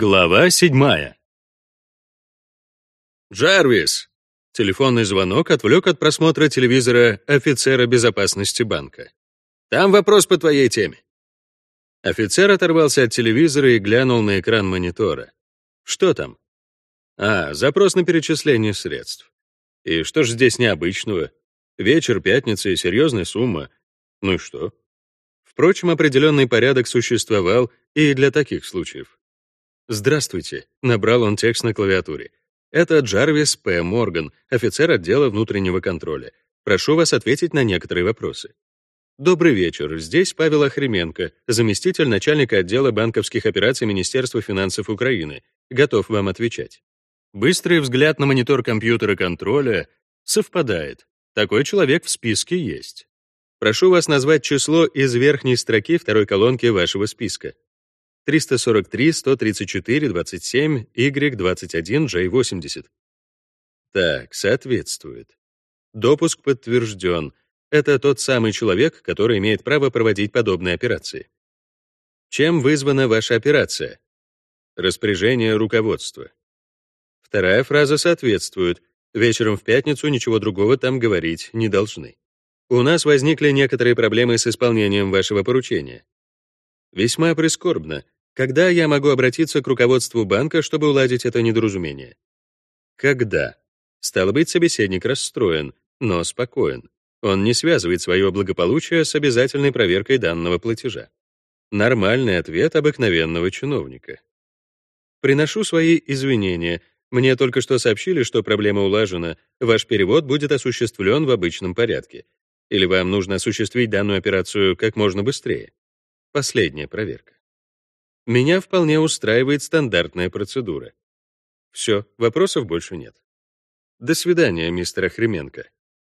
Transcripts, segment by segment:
Глава седьмая. «Джарвис!» Телефонный звонок отвлек от просмотра телевизора офицера безопасности банка. «Там вопрос по твоей теме». Офицер оторвался от телевизора и глянул на экран монитора. «Что там?» «А, запрос на перечисление средств. И что ж здесь необычного? Вечер пятницы и серьезная сумма. Ну и что?» Впрочем, определенный порядок существовал и для таких случаев. «Здравствуйте», — набрал он текст на клавиатуре. «Это Джарвис П. Морган, офицер отдела внутреннего контроля. Прошу вас ответить на некоторые вопросы». «Добрый вечер. Здесь Павел Охременко, заместитель начальника отдела банковских операций Министерства финансов Украины. Готов вам отвечать». Быстрый взгляд на монитор компьютера контроля совпадает. Такой человек в списке есть. Прошу вас назвать число из верхней строки второй колонки вашего списка. 343, 134, 27, Y21, J80. Так, соответствует. Допуск подтвержден. Это тот самый человек, который имеет право проводить подобные операции. Чем вызвана ваша операция? Распоряжение руководства. Вторая фраза соответствует. Вечером в пятницу ничего другого там говорить не должны. У нас возникли некоторые проблемы с исполнением вашего поручения. Весьма прискорбно. Когда я могу обратиться к руководству банка, чтобы уладить это недоразумение? Когда? Стало быть, собеседник расстроен, но спокоен. Он не связывает свое благополучие с обязательной проверкой данного платежа. Нормальный ответ обыкновенного чиновника. Приношу свои извинения. Мне только что сообщили, что проблема улажена. Ваш перевод будет осуществлен в обычном порядке. Или вам нужно осуществить данную операцию как можно быстрее? Последняя проверка. Меня вполне устраивает стандартная процедура. Все, вопросов больше нет. До свидания, мистер Охременко.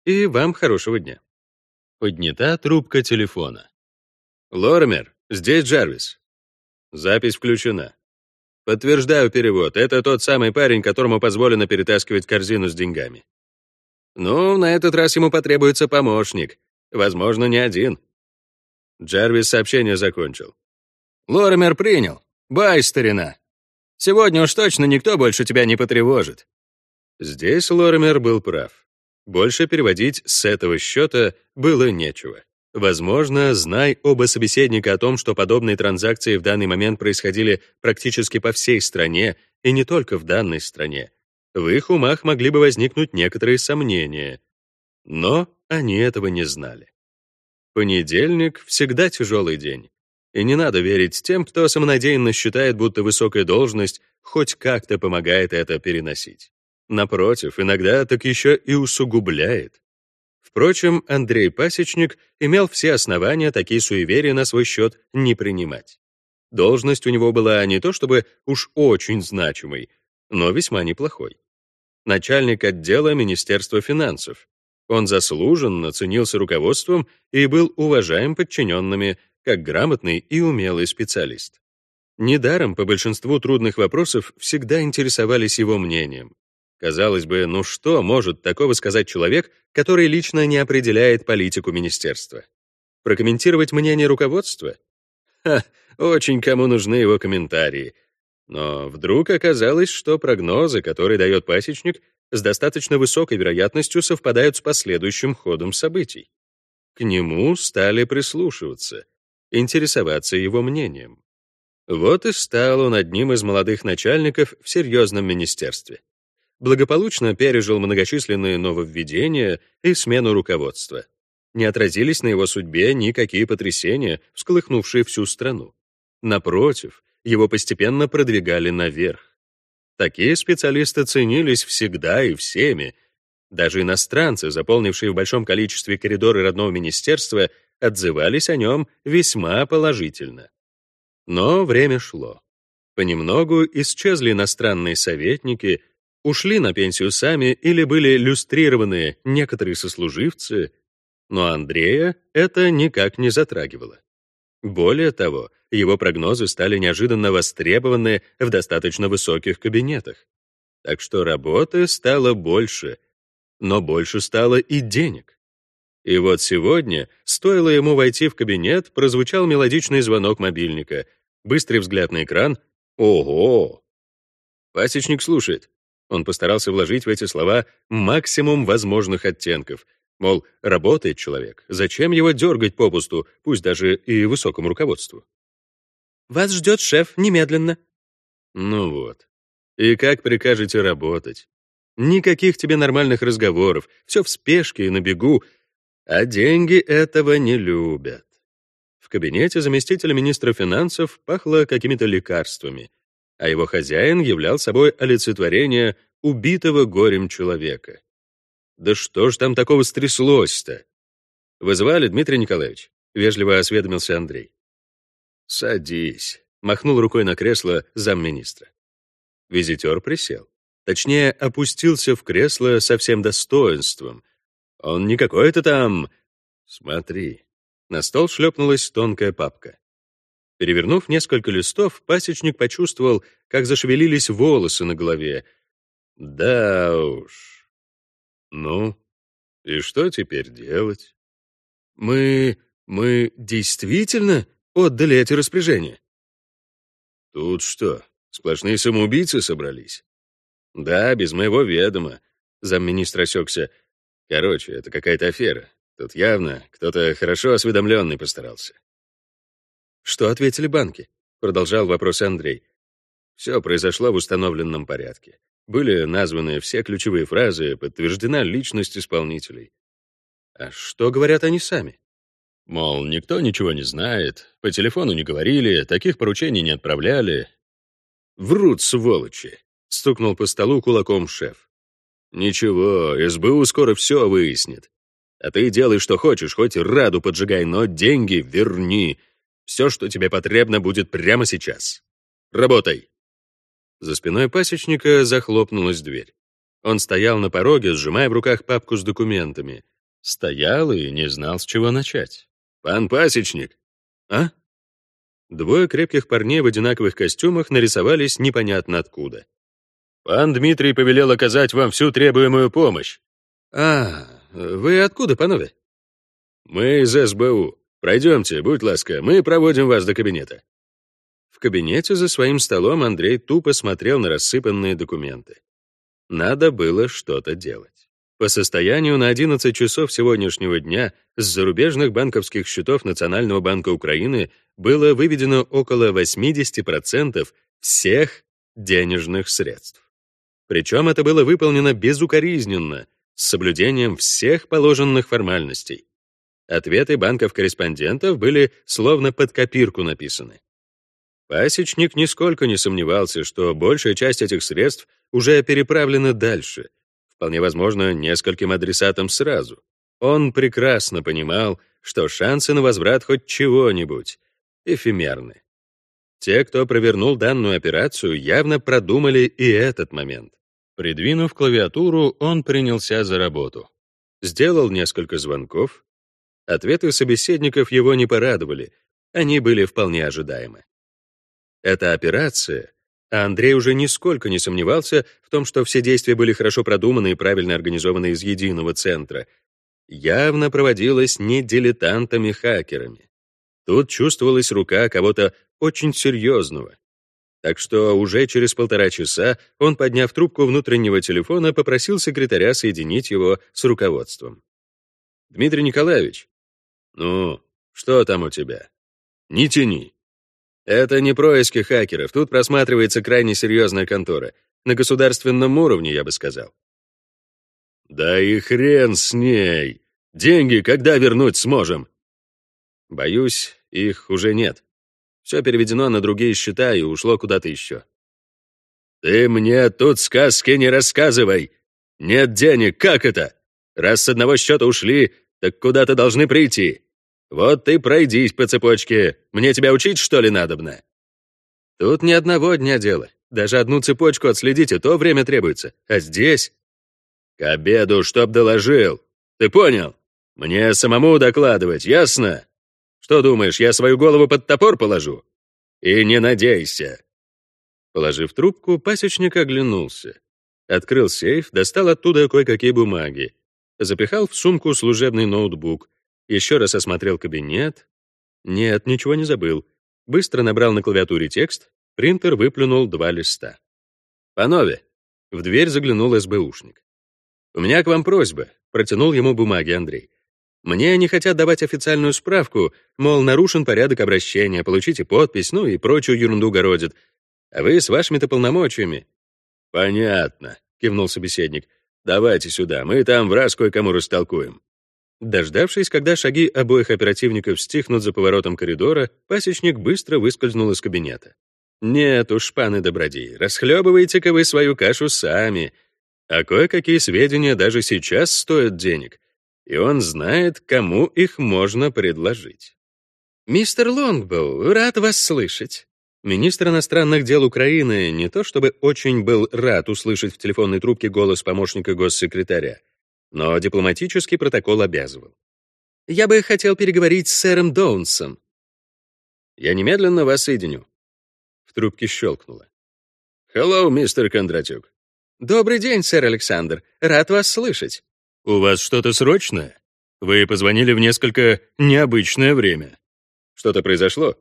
И вам хорошего дня. Поднята трубка телефона. Лоремер, здесь Джарвис. Запись включена. Подтверждаю перевод. Это тот самый парень, которому позволено перетаскивать корзину с деньгами. Ну, на этот раз ему потребуется помощник. Возможно, не один. Джарвис сообщение закончил. Лоремер принял. Бай, старина. Сегодня уж точно никто больше тебя не потревожит. Здесь Лоремер был прав. Больше переводить с этого счета было нечего. Возможно, знай оба собеседника о том, что подобные транзакции в данный момент происходили практически по всей стране, и не только в данной стране. В их умах могли бы возникнуть некоторые сомнения. Но они этого не знали. Понедельник — всегда тяжелый день. И не надо верить тем, кто самонадеянно считает, будто высокая должность хоть как-то помогает это переносить. Напротив, иногда так еще и усугубляет. Впрочем, Андрей Пасечник имел все основания такие суеверия на свой счет не принимать. Должность у него была не то чтобы уж очень значимой, но весьма неплохой. Начальник отдела Министерства финансов, он заслуженно ценился руководством и был уважаем подчиненными как грамотный и умелый специалист. Недаром по большинству трудных вопросов всегда интересовались его мнением. Казалось бы, ну что может такого сказать человек, который лично не определяет политику министерства? Прокомментировать мнение руководства? Ха, очень кому нужны его комментарии. Но вдруг оказалось, что прогнозы, которые дает пасечник, с достаточно высокой вероятностью совпадают с последующим ходом событий. К нему стали прислушиваться, интересоваться его мнением. Вот и стал он одним из молодых начальников в серьезном министерстве. Благополучно пережил многочисленные нововведения и смену руководства. Не отразились на его судьбе никакие потрясения, всколыхнувшие всю страну. Напротив, его постепенно продвигали наверх. Такие специалисты ценились всегда и всеми. Даже иностранцы, заполнившие в большом количестве коридоры родного министерства, отзывались о нем весьма положительно. Но время шло. Понемногу исчезли иностранные советники, ушли на пенсию сами или были люстрированы некоторые сослуживцы, но Андрея это никак не затрагивало. Более того, его прогнозы стали неожиданно востребованы в достаточно высоких кабинетах. Так что работы стало больше, но больше стало и денег. И вот сегодня, стоило ему войти в кабинет, прозвучал мелодичный звонок мобильника, быстрый взгляд на экран, Ого! Пасечник слушает. Он постарался вложить в эти слова максимум возможных оттенков. Мол, работает человек, зачем его дергать попусту, пусть даже и высокому руководству? «Вас ждет шеф немедленно». Ну вот. И как прикажете работать? Никаких тебе нормальных разговоров, все в спешке и на бегу, а деньги этого не любят. В кабинете заместителя министра финансов пахло какими-то лекарствами, а его хозяин являл собой олицетворение убитого горем человека. Да что ж там такого стряслось-то? Вызвали, Дмитрий Николаевич? Вежливо осведомился Андрей. Садись, махнул рукой на кресло замминистра. Визитер присел. Точнее, опустился в кресло со всем достоинством. Он не какой-то там... Смотри. На стол шлепнулась тонкая папка. Перевернув несколько листов, пасечник почувствовал, как зашевелились волосы на голове. Да уж. Ну, и что теперь делать? Мы... мы действительно отдали эти распоряжения? Тут что, сплошные самоубийцы собрались? Да, без моего ведома. Замминистра осекся. Короче, это какая-то афера. Тут явно кто-то хорошо осведомленный постарался. Что ответили банки? Продолжал вопрос Андрей. Все произошло в установленном порядке. Были названы все ключевые фразы, подтверждена личность исполнителей. А что говорят они сами? Мол, никто ничего не знает, по телефону не говорили, таких поручений не отправляли. Врут, сволочи, стукнул по столу кулаком шеф. Ничего, СБУ скоро все выяснит. А ты делай, что хочешь, хоть раду поджигай, но деньги верни. Все, что тебе потребно, будет прямо сейчас. Работай. За спиной пасечника захлопнулась дверь. Он стоял на пороге, сжимая в руках папку с документами. Стоял и не знал, с чего начать. «Пан пасечник!» «А?» Двое крепких парней в одинаковых костюмах нарисовались непонятно откуда. «Пан Дмитрий повелел оказать вам всю требуемую помощь». «А, вы откуда, панове?» «Мы из СБУ. Пройдемте, будь ласка, мы проводим вас до кабинета». Кабинете за своим столом Андрей тупо смотрел на рассыпанные документы. Надо было что-то делать. По состоянию на 11 часов сегодняшнего дня с зарубежных банковских счетов Национального банка Украины было выведено около 80% всех денежных средств. Причем это было выполнено безукоризненно, с соблюдением всех положенных формальностей. Ответы банков-корреспондентов были словно под копирку написаны. Пасечник нисколько не сомневался, что большая часть этих средств уже переправлена дальше — вполне возможно, нескольким адресатам сразу. Он прекрасно понимал, что шансы на возврат хоть чего-нибудь эфемерны. Те, кто провернул данную операцию, явно продумали и этот момент. Придвинув клавиатуру, он принялся за работу. Сделал несколько звонков. Ответы собеседников его не порадовали, они были вполне ожидаемы. Эта операция а Андрей уже нисколько не сомневался в том, что все действия были хорошо продуманы и правильно организованы из единого центра. Явно проводилось не дилетантами-хакерами. Тут чувствовалась рука кого-то очень серьезного. Так что уже через полтора часа он, подняв трубку внутреннего телефона, попросил секретаря соединить его с руководством. «Дмитрий Николаевич, ну, что там у тебя? Не тяни». Это не происки хакеров, тут просматривается крайне серьезная контора. На государственном уровне, я бы сказал. Да и хрен с ней. Деньги когда вернуть сможем? Боюсь, их уже нет. Все переведено на другие счета и ушло куда-то еще. Ты мне тут сказки не рассказывай. Нет денег, как это? Раз с одного счета ушли, так куда-то должны прийти. Вот ты пройдись по цепочке. Мне тебя учить, что ли, надобно? Тут ни одного дня дело. Даже одну цепочку отследить, и то время требуется. А здесь... К обеду, чтоб доложил. Ты понял? Мне самому докладывать, ясно? Что думаешь, я свою голову под топор положу? И не надейся. Положив трубку, пасечник оглянулся. Открыл сейф, достал оттуда кое-какие бумаги. Запихал в сумку служебный ноутбук — еще раз осмотрел кабинет. Нет, ничего не забыл. Быстро набрал на клавиатуре текст, Принтер выплюнул два листа. «Панове!» — в дверь заглянул СБУшник. «У меня к вам просьба», — протянул ему бумаги Андрей. «Мне не хотят давать официальную справку, мол, нарушен порядок обращения, получите подпись, ну и прочую ерунду городит. А вы с вашими-то полномочиями». «Понятно», — кивнул собеседник. «Давайте сюда, мы там в раз кое-кому растолкуем». Дождавшись, когда шаги обоих оперативников стихнут за поворотом коридора, пасечник быстро выскользнул из кабинета. «Нет уж, паны добродеи, расхлебывайте-ка вы свою кашу сами. А кое-какие сведения даже сейчас стоят денег, и он знает, кому их можно предложить». «Мистер Лонгбоу, рад вас слышать». Министр иностранных дел Украины не то чтобы очень был рад услышать в телефонной трубке голос помощника госсекретаря, но дипломатический протокол обязывал. «Я бы хотел переговорить с сэром Доунсом». «Я немедленно вас соединю». В трубке щелкнуло. «Hello, мистер Кондратюк». «Добрый день, сэр Александр. Рад вас слышать». «У вас что-то срочное? Вы позвонили в несколько необычное время. Что-то произошло?»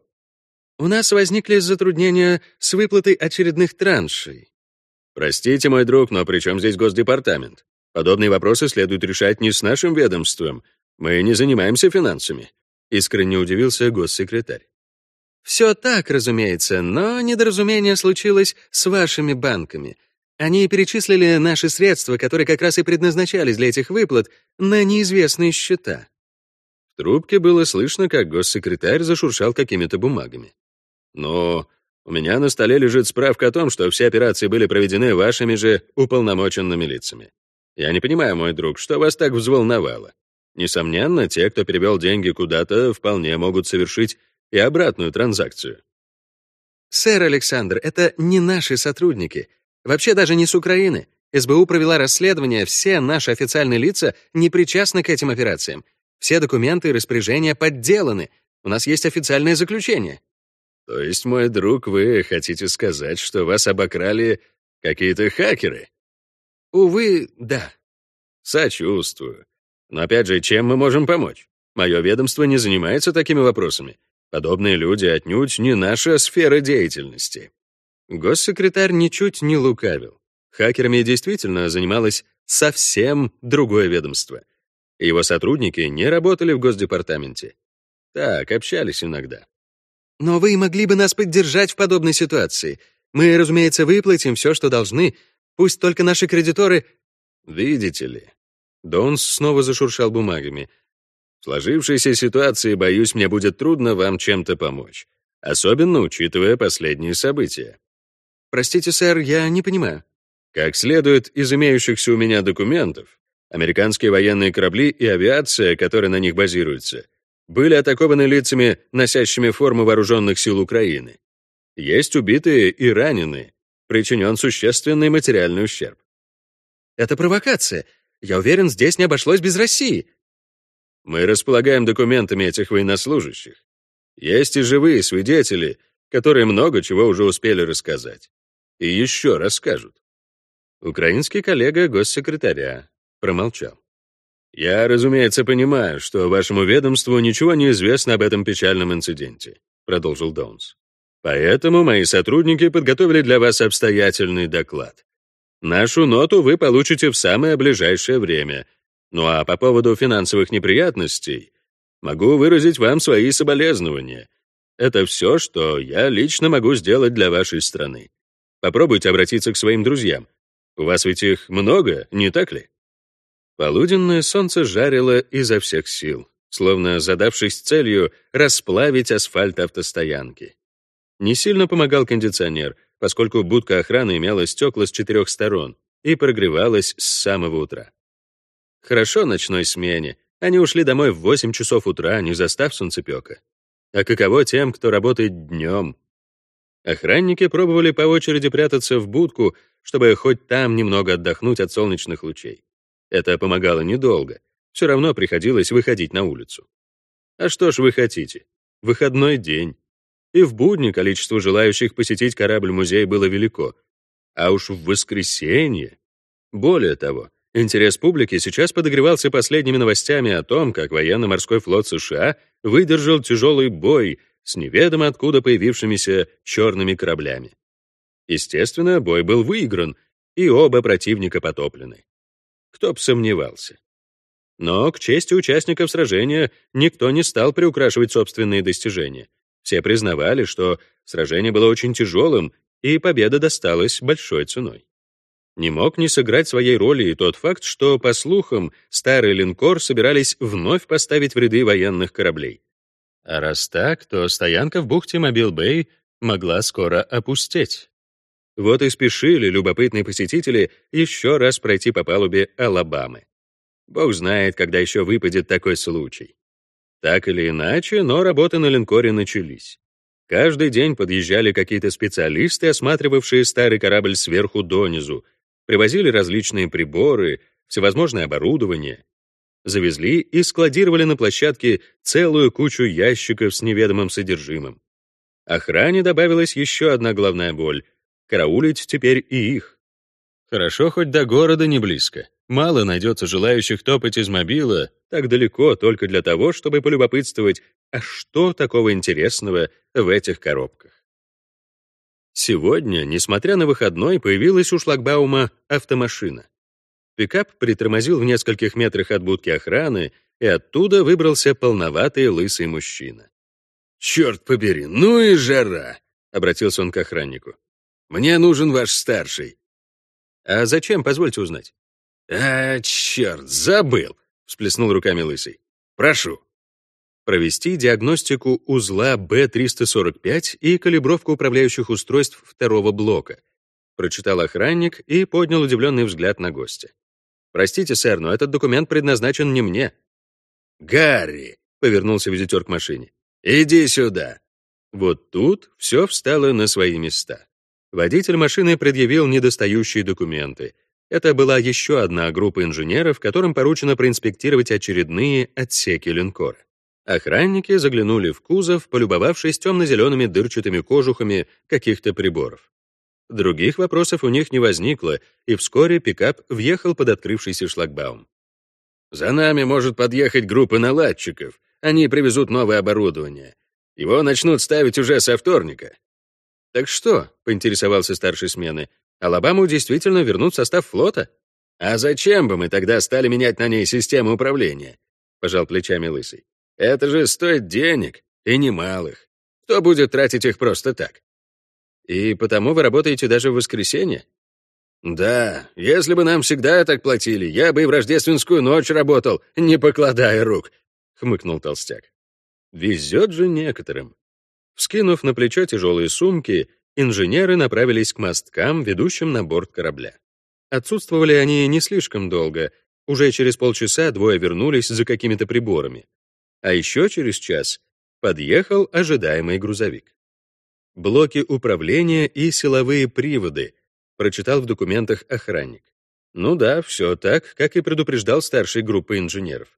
«У нас возникли затруднения с выплатой очередных траншей». «Простите, мой друг, но при чем здесь Госдепартамент? Подобные вопросы следует решать не с нашим ведомством. Мы не занимаемся финансами», — искренне удивился госсекретарь. «Все так, разумеется, но недоразумение случилось с вашими банками. Они перечислили наши средства, которые как раз и предназначались для этих выплат, на неизвестные счета». В трубке было слышно, как госсекретарь зашуршал какими-то бумагами. «Но у меня на столе лежит справка о том, что все операции были проведены вашими же уполномоченными лицами. Я не понимаю, мой друг, что вас так взволновало? Несомненно, те, кто перевел деньги куда-то, вполне могут совершить и обратную транзакцию. Сэр Александр, это не наши сотрудники. Вообще даже не с Украины. СБУ провела расследование, все наши официальные лица не причастны к этим операциям. Все документы и распоряжения подделаны. У нас есть официальное заключение. То есть, мой друг, вы хотите сказать, что вас обокрали какие-то хакеры? Увы, да. Сочувствую. Но опять же, чем мы можем помочь? Мое ведомство не занимается такими вопросами. Подобные люди отнюдь не наша сфера деятельности. Госсекретарь ничуть не лукавил. Хакерами действительно занималось совсем другое ведомство. Его сотрудники не работали в Госдепартаменте. Так, общались иногда. Но вы могли бы нас поддержать в подобной ситуации. Мы, разумеется, выплатим все, что должны, Пусть только наши кредиторы... Видите ли, Донс снова зашуршал бумагами. В сложившейся ситуации, боюсь, мне будет трудно вам чем-то помочь, особенно учитывая последние события. Простите, сэр, я не понимаю. Как следует из имеющихся у меня документов, американские военные корабли и авиация, которая на них базируется, были атакованы лицами, носящими форму вооруженных сил Украины. Есть убитые и раненые, причинен существенный материальный ущерб. Это провокация. Я уверен, здесь не обошлось без России. Мы располагаем документами этих военнослужащих. Есть и живые свидетели, которые много чего уже успели рассказать. И еще расскажут. Украинский коллега госсекретаря промолчал. «Я, разумеется, понимаю, что вашему ведомству ничего не известно об этом печальном инциденте», продолжил Доунс. Поэтому мои сотрудники подготовили для вас обстоятельный доклад. Нашу ноту вы получите в самое ближайшее время. Ну а по поводу финансовых неприятностей могу выразить вам свои соболезнования. Это все, что я лично могу сделать для вашей страны. Попробуйте обратиться к своим друзьям. У вас ведь их много, не так ли? Полуденное солнце жарило изо всех сил, словно задавшись целью расплавить асфальт автостоянки. Не сильно помогал кондиционер, поскольку будка охраны имела стекла с четырех сторон и прогревалась с самого утра. Хорошо ночной смене. Они ушли домой в 8 часов утра, не застав солнцепека. А каково тем, кто работает днем? Охранники пробовали по очереди прятаться в будку, чтобы хоть там немного отдохнуть от солнечных лучей. Это помогало недолго. Все равно приходилось выходить на улицу. А что ж вы хотите? Выходной день. И в будни количество желающих посетить корабль-музей было велико. А уж в воскресенье... Более того, интерес публики сейчас подогревался последними новостями о том, как военно-морской флот США выдержал тяжелый бой с неведомо откуда появившимися черными кораблями. Естественно, бой был выигран, и оба противника потоплены. Кто б сомневался. Но, к чести участников сражения, никто не стал приукрашивать собственные достижения. Все признавали, что сражение было очень тяжелым, и победа досталась большой ценой. Не мог не сыграть своей роли и тот факт, что, по слухам, старый линкор собирались вновь поставить в ряды военных кораблей. А раз так, то стоянка в бухте Мобил-Бэй могла скоро опустеть. Вот и спешили любопытные посетители еще раз пройти по палубе Алабамы. Бог знает, когда еще выпадет такой случай. Так или иначе, но работы на линкоре начались. Каждый день подъезжали какие-то специалисты, осматривавшие старый корабль сверху донизу, привозили различные приборы, всевозможное оборудование, завезли и складировали на площадке целую кучу ящиков с неведомым содержимым. Охране добавилась еще одна головная боль — караулить теперь и их. Хорошо, хоть до города не близко. Мало найдется желающих топать из мобила так далеко только для того, чтобы полюбопытствовать, а что такого интересного в этих коробках. Сегодня, несмотря на выходной, появилась у шлагбаума автомашина. Пикап притормозил в нескольких метрах от будки охраны, и оттуда выбрался полноватый лысый мужчина. «Черт побери, ну и жара!» — обратился он к охраннику. «Мне нужен ваш старший». «А зачем, позвольте узнать?» «А, черт, забыл!» — всплеснул руками Лысый. «Прошу». Провести диагностику узла B345 и калибровку управляющих устройств второго блока. Прочитал охранник и поднял удивленный взгляд на гостя. «Простите, сэр, но этот документ предназначен не мне». «Гарри!» — повернулся визитер к машине. «Иди сюда!» Вот тут все встало на свои места. Водитель машины предъявил недостающие документы — это была еще одна группа инженеров, которым поручено проинспектировать очередные отсеки линкора. Охранники заглянули в кузов, полюбовавшись темно-зелеными дырчатыми кожухами каких-то приборов. Других вопросов у них не возникло, и вскоре пикап въехал под открывшийся шлагбаум. «За нами может подъехать группа наладчиков. Они привезут новое оборудование. Его начнут ставить уже со вторника». «Так что?» — поинтересовался старший смены. Алабаму действительно вернут в состав флота? А зачем бы мы тогда стали менять на ней систему управления? Пожал плечами Лысый. Это же стоит денег, и немалых. Кто будет тратить их просто так? И потому вы работаете даже в воскресенье? Да, если бы нам всегда так платили, я бы и в рождественскую ночь работал, не покладая рук, хмыкнул толстяк. Везет же некоторым. Вскинув на плечо тяжелые сумки, инженеры направились к мосткам, ведущим на борт корабля. Отсутствовали они не слишком долго, уже через полчаса двое вернулись за какими-то приборами. А еще через час подъехал ожидаемый грузовик. Блоки управления и силовые приводы, прочитал в документах охранник. Ну да, все так, как и предупреждал старший группы инженеров.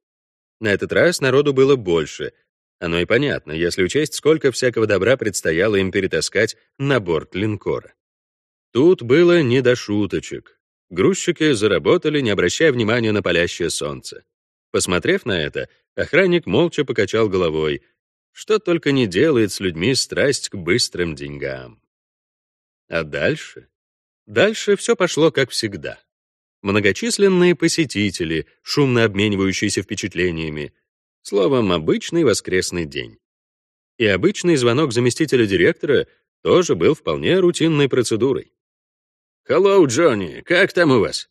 На этот раз народу было больше, оно и понятно, если учесть, сколько всякого добра предстояло им перетаскать на борт линкора. Тут было не до шуточек. Грузчики заработали, не обращая внимания на палящее солнце. Посмотрев на это, охранник молча покачал головой. Что только не делает с людьми страсть к быстрым деньгам. А дальше? Дальше все пошло как всегда. Многочисленные посетители, шумно обменивающиеся впечатлениями, Словом, обычный воскресный день. И обычный звонок заместителя директора тоже был вполне рутинной процедурой. «Hello, Джонни, как там у вас?»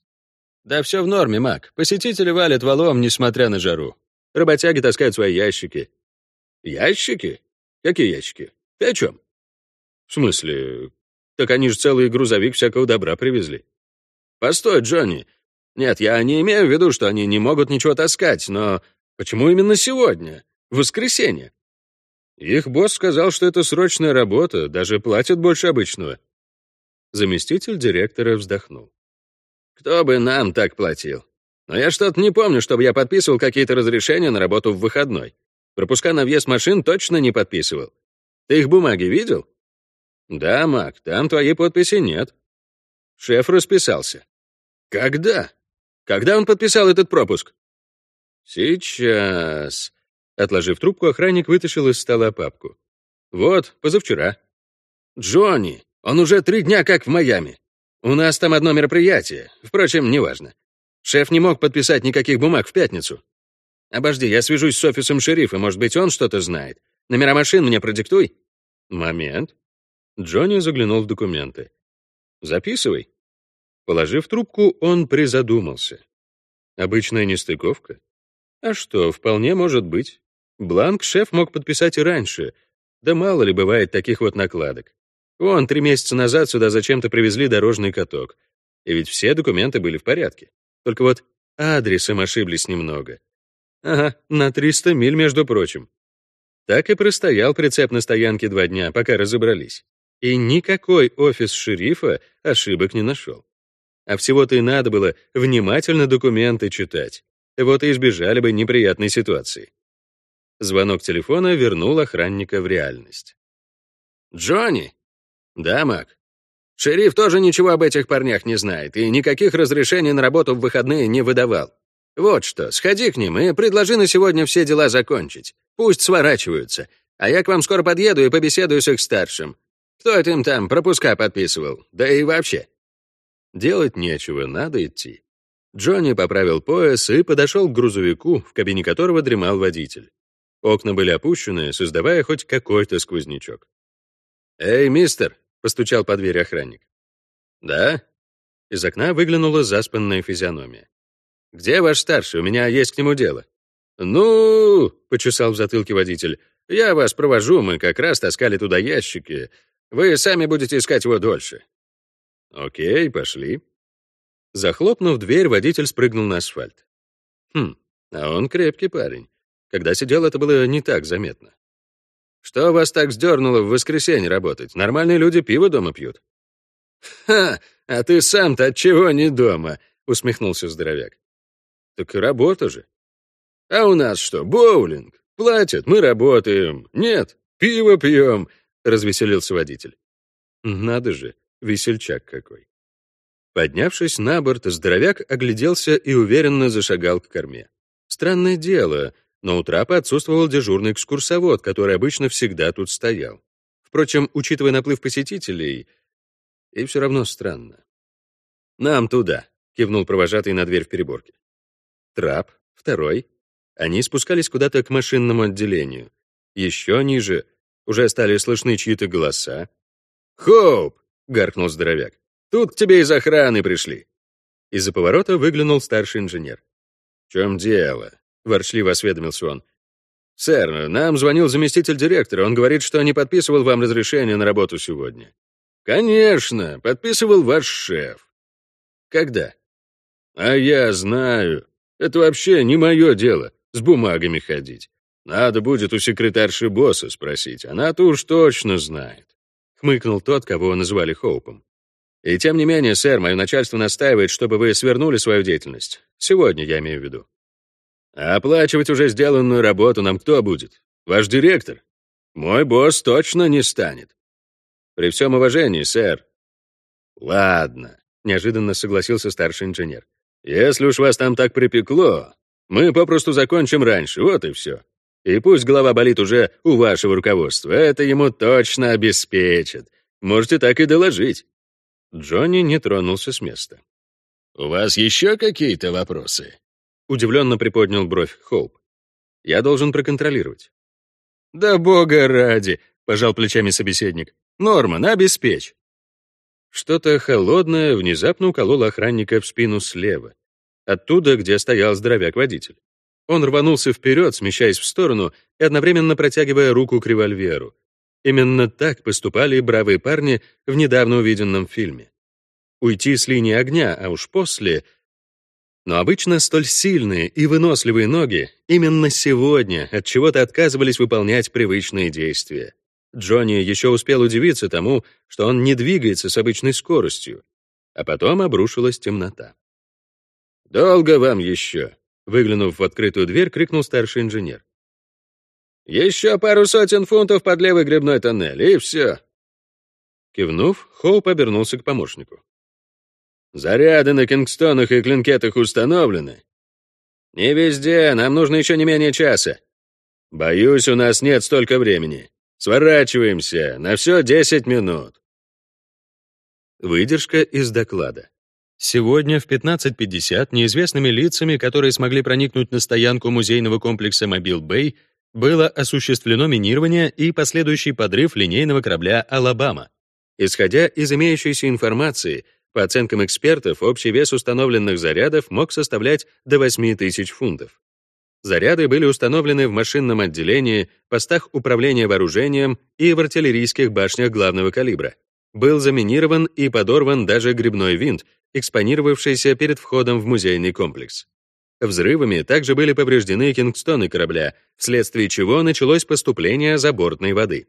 «Да все в норме, Мак. Посетители валят валом, несмотря на жару. Работяги таскают свои ящики». «Ящики? Какие ящики? Ты о чем?» «В смысле? Так они же целый грузовик всякого добра привезли». «Постой, Джонни. Нет, я не имею в виду, что они не могут ничего таскать, но Почему именно сегодня? В воскресенье? Их босс сказал, что это срочная работа, даже платят больше обычного. Заместитель директора вздохнул. Кто бы нам так платил? Но я что-то не помню, чтобы я подписывал какие-то разрешения на работу в выходной. Пропуска на въезд машин точно не подписывал. Ты их бумаги видел? Да, Мак, там твоей подписи нет. Шеф расписался. Когда? Когда он подписал этот пропуск? «Сейчас». Отложив трубку, охранник вытащил из стола папку. Вот, позавчера. Джонни, он уже три дня как в Майами. У нас там одно мероприятие. Впрочем, неважно. Шеф не мог подписать никаких бумаг в пятницу. Обожди, я свяжусь с офисом шерифа, может быть, он что-то знает. Номера машин мне продиктуй. Момент. Джонни заглянул в документы. Записывай. Положив трубку, он призадумался. Обычная нестыковка? А что, вполне может быть. Бланк шеф мог подписать и раньше. Да мало ли бывает таких вот накладок. Вон, три месяца назад сюда зачем-то привезли дорожный каток. И ведь все документы были в порядке. Только вот адресом ошиблись немного. Ага, на 300 миль, между прочим. Так и простоял прицеп на стоянке два дня, пока разобрались. И никакой офис шерифа ошибок не нашел. А всего-то и надо было внимательно документы читать. Вот и избежали бы неприятной ситуации. Звонок телефона вернул охранника в реальность. «Джонни!» «Да, Мак?» «Шериф тоже ничего об этих парнях не знает и никаких разрешений на работу в выходные не выдавал. Вот что, сходи к ним и предложи на сегодня все дела закончить. Пусть сворачиваются, а я к вам скоро подъеду и побеседую с их старшим. Кто это им там пропуска подписывал? Да и вообще». Делать нечего, надо идти. Джонни поправил пояс и подошел к грузовику, в кабине которого дремал водитель. Окна были опущены, создавая хоть какой-то сквознячок. «Эй, мистер!» — постучал по двери охранник. «Да?» Из окна выглянула заспанная физиономия. «Где ваш старший? У меня есть к нему дело». «Ну...» — почесал в затылке водитель. «Я вас провожу, мы как раз таскали туда ящики. Вы сами будете искать его дольше». «Окей, пошли». Захлопнув дверь, водитель спрыгнул на асфальт. «Хм, а он крепкий парень. Когда сидел, это было не так заметно. Что вас так сдернуло в воскресенье работать? Нормальные люди пиво дома пьют». «Ха, а ты сам-то от чего не дома?» — усмехнулся здоровяк. «Так работа же». «А у нас что, боулинг? Платят, мы работаем. Нет, пиво пьем», — развеселился водитель. «Надо же, весельчак какой». Поднявшись на борт, здоровяк огляделся и уверенно зашагал к корме. Странное дело, но у трапа отсутствовал дежурный экскурсовод, который обычно всегда тут стоял. Впрочем, учитывая наплыв посетителей, и все равно странно. «Нам туда», — кивнул провожатый на дверь в переборке. Трап, второй. Они спускались куда-то к машинному отделению. Еще ниже уже стали слышны чьи-то голоса. «Хоуп!» — гаркнул здоровяк. «Тут к тебе из охраны пришли». Из-за поворота выглянул старший инженер. «В чем дело?» — ворчливо осведомился он. «Сэр, нам звонил заместитель директора. Он говорит, что не подписывал вам разрешение на работу сегодня». «Конечно, подписывал ваш шеф». «Когда?» «А я знаю. Это вообще не мое дело, с бумагами ходить. Надо будет у секретарши босса спросить, она-то уж точно знает». Хмыкнул тот, кого называли Хоупом. «И тем не менее, сэр, мое начальство настаивает, чтобы вы свернули свою деятельность. Сегодня, я имею в виду. А оплачивать уже сделанную работу нам кто будет? Ваш директор? Мой босс точно не станет. При всем уважении, сэр. Ладно, неожиданно согласился старший инженер. Если уж вас там так припекло, мы попросту закончим раньше, вот и все. И пусть голова болит уже у вашего руководства, это ему точно обеспечит. Можете так и доложить. Джонни не тронулся с места. «У вас еще какие-то вопросы?» Удивленно приподнял бровь Хоуп. «Я должен проконтролировать». «Да бога ради!» — пожал плечами собеседник. «Норман, обеспечь!» Что-то холодное внезапно укололо охранника в спину слева, оттуда, где стоял здоровяк-водитель. Он рванулся вперед, смещаясь в сторону и одновременно протягивая руку к револьверу. Именно так поступали бравые парни в недавно увиденном фильме. Уйти с линии огня, а уж после — но обычно столь сильные и выносливые ноги именно сегодня от чего-то отказывались выполнять привычные действия. Джонни еще успел удивиться тому, что он не двигается с обычной скоростью. А потом обрушилась темнота. «Долго вам еще?» — выглянув в открытую дверь, крикнул старший инженер. «Еще пару сотен фунтов под левый грибной тоннель, и все». Кивнув, Хоуп обернулся к помощнику. Заряды на кингстонах и клинкетах установлены. Не везде, нам нужно еще не менее часа. Боюсь, у нас нет столько времени. Сворачиваемся, на все 10 минут. Выдержка из доклада. Сегодня в 15.50 неизвестными лицами, которые смогли проникнуть на стоянку музейного комплекса «Мобил Бэй», было осуществлено минирование и последующий подрыв линейного корабля «Алабама». Исходя из имеющейся информации, по оценкам экспертов, общий вес установленных зарядов мог составлять до 8 тысяч фунтов. Заряды были установлены в машинном отделении, постах управления вооружением и в артиллерийских башнях главного калибра. Был заминирован и подорван даже грибной винт, экспонировавшийся перед входом в музейный комплекс. Взрывами также были повреждены кингстоны корабля, вследствие чего началось поступление забортной воды.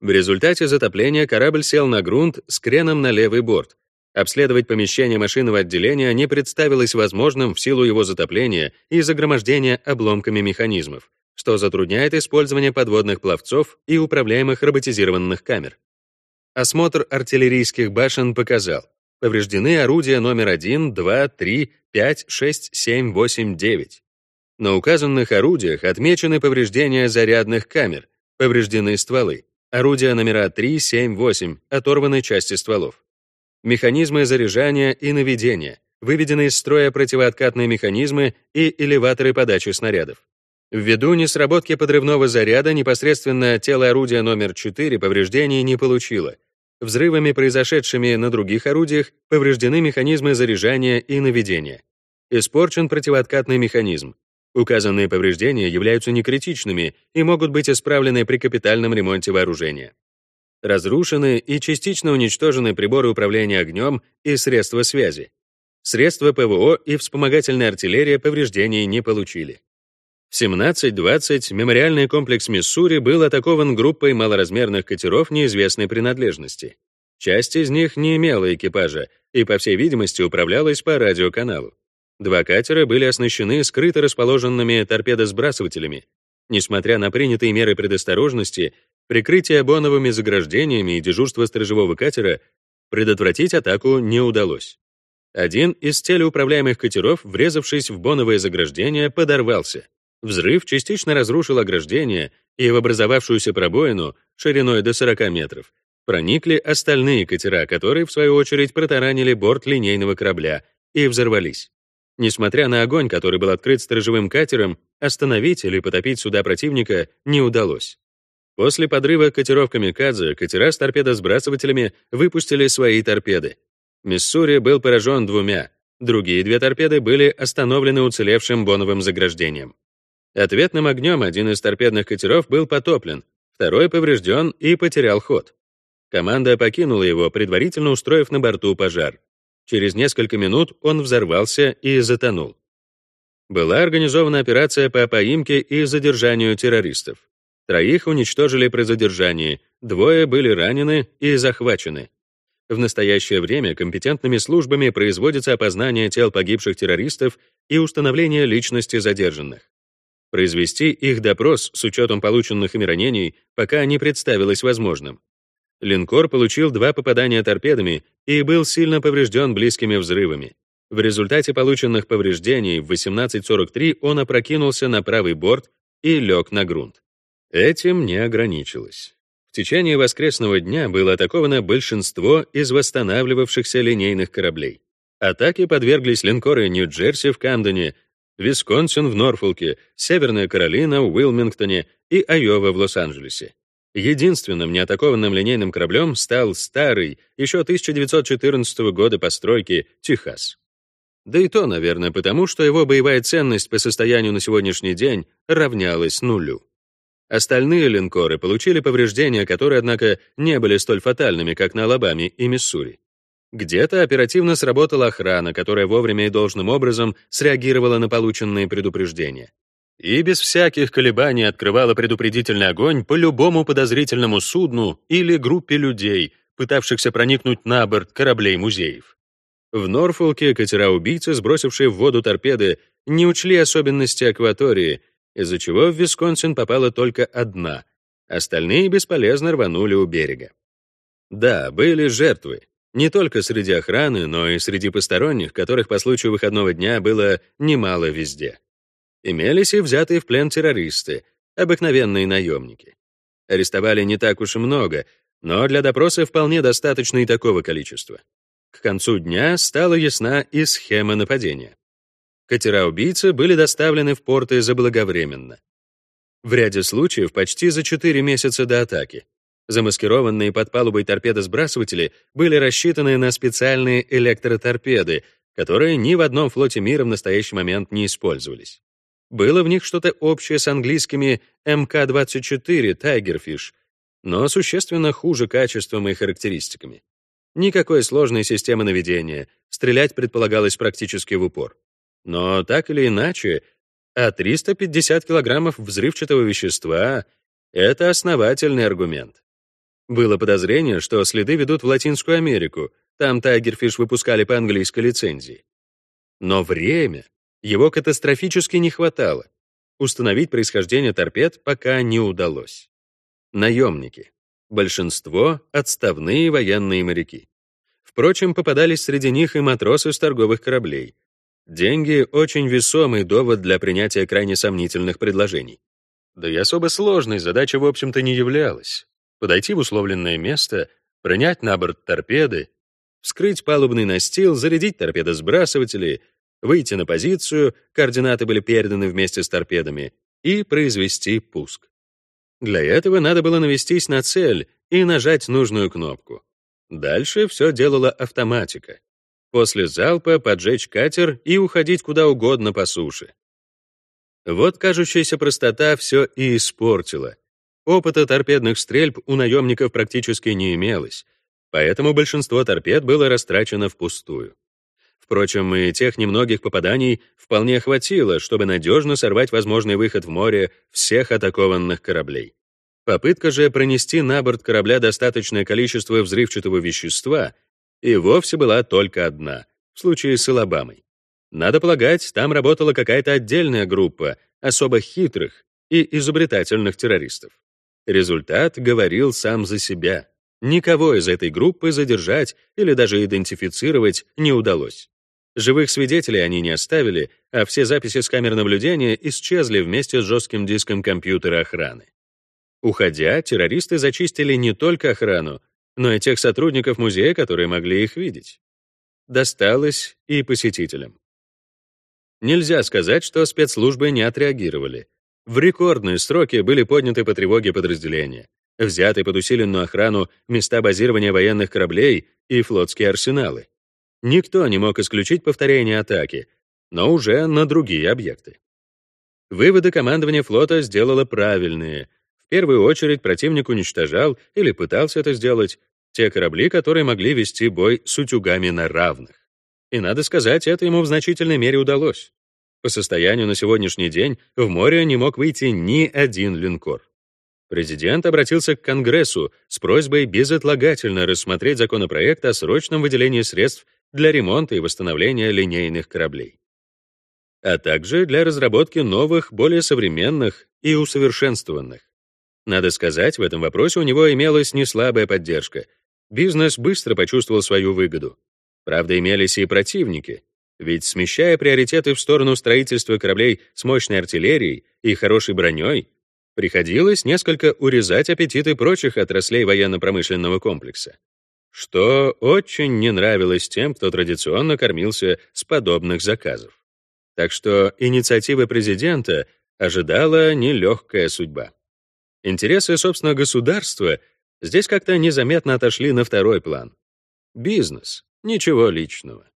В результате затопления корабль сел на грунт с креном на левый борт, Обследовать помещение машинного отделения не представилось возможным в силу его затопления и загромождения обломками механизмов, что затрудняет использование подводных пловцов и управляемых роботизированных камер. Осмотр артиллерийских башен показал, повреждены орудия номер 1, 2, 3, 5, 6, 7, 8, 9. На указанных орудиях отмечены повреждения зарядных камер, повреждены стволы. Орудия номера 3, 7, 8, оторваны части стволов механизмы заряжания и наведения, выведены из строя противооткатные механизмы и элеваторы подачи снарядов. Ввиду несработки подрывного заряда непосредственно тело орудия номер 4 повреждений не получило. Взрывами, произошедшими на других орудиях, повреждены механизмы заряжания и наведения. Испорчен противооткатный механизм. Указанные повреждения являются некритичными и могут быть исправлены при капитальном ремонте вооружения. Разрушены и частично уничтожены приборы управления огнем и средства связи. Средства ПВО и вспомогательная артиллерия повреждений не получили. В 17.20 мемориальный комплекс Миссури был атакован группой малоразмерных катеров неизвестной принадлежности. Часть из них не имела экипажа и, по всей видимости, управлялась по радиоканалу. Два катера были оснащены скрыто расположенными торпедосбрасывателями. Несмотря на принятые меры предосторожности, Прикрытие боновыми заграждениями и дежурство сторожевого катера предотвратить атаку не удалось. Один из телеуправляемых катеров, врезавшись в боновое заграждение, подорвался. Взрыв частично разрушил ограждение, и в образовавшуюся пробоину шириной до 40 метров проникли остальные катера, которые, в свою очередь, протаранили борт линейного корабля и взорвались. Несмотря на огонь, который был открыт сторожевым катером, остановить или потопить суда противника не удалось. После подрыва катеров «Камикадзе» катера с торпедосбрасывателями выпустили свои торпеды. Миссури был поражен двумя, другие две торпеды были остановлены уцелевшим боновым заграждением. Ответным огнем один из торпедных катеров был потоплен, второй поврежден и потерял ход. Команда покинула его, предварительно устроив на борту пожар. Через несколько минут он взорвался и затонул. Была организована операция по поимке и задержанию террористов. Троих уничтожили при задержании, двое были ранены и захвачены. В настоящее время компетентными службами производится опознание тел погибших террористов и установление личности задержанных. Произвести их допрос с учетом полученных ими ранений пока не представилось возможным. Линкор получил два попадания торпедами и был сильно поврежден близкими взрывами. В результате полученных повреждений в 18.43 он опрокинулся на правый борт и лег на грунт. Этим не ограничилось. В течение воскресного дня было атаковано большинство из восстанавливавшихся линейных кораблей. Атаке подверглись линкоры Нью-Джерси в Камдене, Висконсин в Норфолке, Северная Каролина в Уилмингтоне и Айова в Лос-Анджелесе. Единственным неатакованным линейным кораблем стал старый, еще 1914 года постройки, Техас. Да и то, наверное, потому, что его боевая ценность по состоянию на сегодняшний день равнялась нулю. Остальные линкоры получили повреждения, которые, однако, не были столь фатальными, как на Алабаме и Миссури. Где-то оперативно сработала охрана, которая вовремя и должным образом среагировала на полученные предупреждения. И без всяких колебаний открывала предупредительный огонь по любому подозрительному судну или группе людей, пытавшихся проникнуть на борт кораблей музеев. В Норфолке катера-убийцы, сбросившие в воду торпеды, не учли особенности акватории — из-за чего в Висконсин попала только одна, остальные бесполезно рванули у берега. Да, были жертвы, не только среди охраны, но и среди посторонних, которых по случаю выходного дня было немало везде. Имелись и взятые в плен террористы, обыкновенные наемники. Арестовали не так уж и много, но для допроса вполне достаточно и такого количества. К концу дня стала ясна и схема нападения. Катера-убийцы были доставлены в порты заблаговременно. В ряде случаев почти за 4 месяца до атаки. Замаскированные под палубой торпедосбрасыватели были рассчитаны на специальные электроторпеды, которые ни в одном флоте мира в настоящий момент не использовались. Было в них что-то общее с английскими МК-24 Tigerfish, но существенно хуже качеством и характеристиками. Никакой сложной системы наведения, стрелять предполагалось практически в упор. Но так или иначе, а 350 килограммов взрывчатого вещества — это основательный аргумент. Было подозрение, что следы ведут в Латинскую Америку, там Тайгерфиш выпускали по английской лицензии. Но время его катастрофически не хватало. Установить происхождение торпед пока не удалось. Наемники. Большинство — отставные военные моряки. Впрочем, попадались среди них и матросы с торговых кораблей, Деньги — очень весомый довод для принятия крайне сомнительных предложений. Да и особо сложной задача, в общем-то, не являлась. Подойти в условленное место, принять на борт торпеды, вскрыть палубный настил, зарядить торпедосбрасыватели, выйти на позицию, координаты были переданы вместе с торпедами, и произвести пуск. Для этого надо было навестись на цель и нажать нужную кнопку. Дальше все делала автоматика. После залпа поджечь катер и уходить куда угодно по суше. Вот кажущаяся простота все и испортила. Опыта торпедных стрельб у наемников практически не имелось, поэтому большинство торпед было растрачено впустую. Впрочем, и тех немногих попаданий вполне хватило, чтобы надежно сорвать возможный выход в море всех атакованных кораблей. Попытка же пронести на борт корабля достаточное количество взрывчатого вещества и вовсе была только одна, в случае с Алабамой. Надо полагать, там работала какая-то отдельная группа особо хитрых и изобретательных террористов. Результат говорил сам за себя. Никого из этой группы задержать или даже идентифицировать не удалось. Живых свидетелей они не оставили, а все записи с камер наблюдения исчезли вместе с жестким диском компьютера охраны. Уходя, террористы зачистили не только охрану, но и тех сотрудников музея, которые могли их видеть. Досталось и посетителям. Нельзя сказать, что спецслужбы не отреагировали. В рекордные сроки были подняты по тревоге подразделения, взяты под усиленную охрану места базирования военных кораблей и флотские арсеналы. Никто не мог исключить повторение атаки, но уже на другие объекты. Выводы командования флота сделало правильные, в первую очередь противник уничтожал или пытался это сделать те корабли, которые могли вести бой с утюгами на равных. И надо сказать, это ему в значительной мере удалось. По состоянию на сегодняшний день в море не мог выйти ни один линкор. Президент обратился к Конгрессу с просьбой безотлагательно рассмотреть законопроект о срочном выделении средств для ремонта и восстановления линейных кораблей, а также для разработки новых, более современных и усовершенствованных. Надо сказать, в этом вопросе у него имелась неслабая поддержка. Бизнес быстро почувствовал свою выгоду. Правда, имелись и противники. Ведь смещая приоритеты в сторону строительства кораблей с мощной артиллерией и хорошей броней, приходилось несколько урезать аппетиты прочих отраслей военно-промышленного комплекса. Что очень не нравилось тем, кто традиционно кормился с подобных заказов. Так что инициатива президента ожидала нелегкая судьба. Интересы, собственно, государства здесь как-то незаметно отошли на второй план. Бизнес, ничего личного.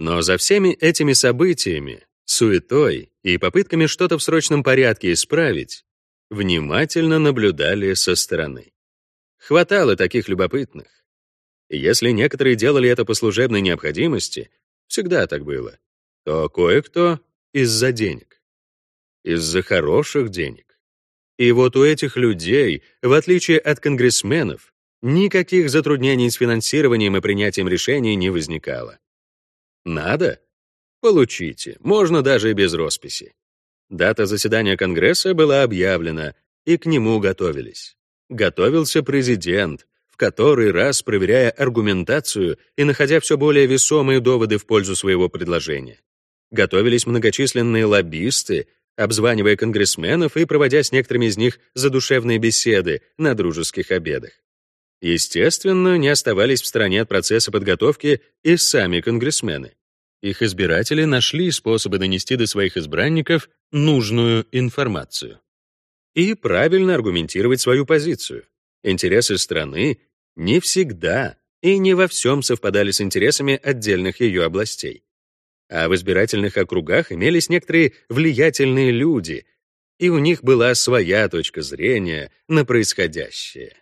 Но за всеми этими событиями, суетой и попытками что-то в срочном порядке исправить, внимательно наблюдали со стороны. Хватало таких любопытных. Если некоторые делали это по служебной необходимости, всегда так было, то кое-кто из-за денег. Из-за хороших денег. И вот у этих людей, в отличие от конгрессменов, никаких затруднений с финансированием и принятием решений не возникало. Надо? Получите, можно даже и без росписи. Дата заседания Конгресса была объявлена, и к нему готовились. Готовился президент, в который раз проверяя аргументацию и находя все более весомые доводы в пользу своего предложения. Готовились многочисленные лоббисты, обзванивая конгрессменов и проводя с некоторыми из них задушевные беседы на дружеских обедах. Естественно, не оставались в стороне от процесса подготовки и сами конгрессмены. Их избиратели нашли способы донести до своих избранников нужную информацию. И правильно аргументировать свою позицию. Интересы страны не всегда и не во всем совпадали с интересами отдельных ее областей. А в избирательных округах имелись некоторые влиятельные люди, и у них была своя точка зрения на происходящее.